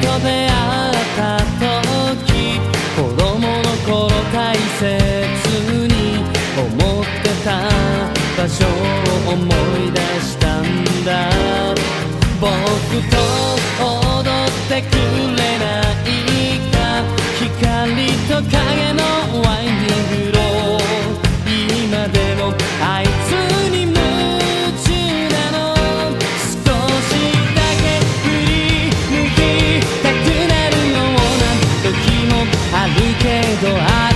と出会った時子供の頃大切に思ってた場所を思い出したんだ。僕と踊ってくれないか。光と影のワイニング。と愛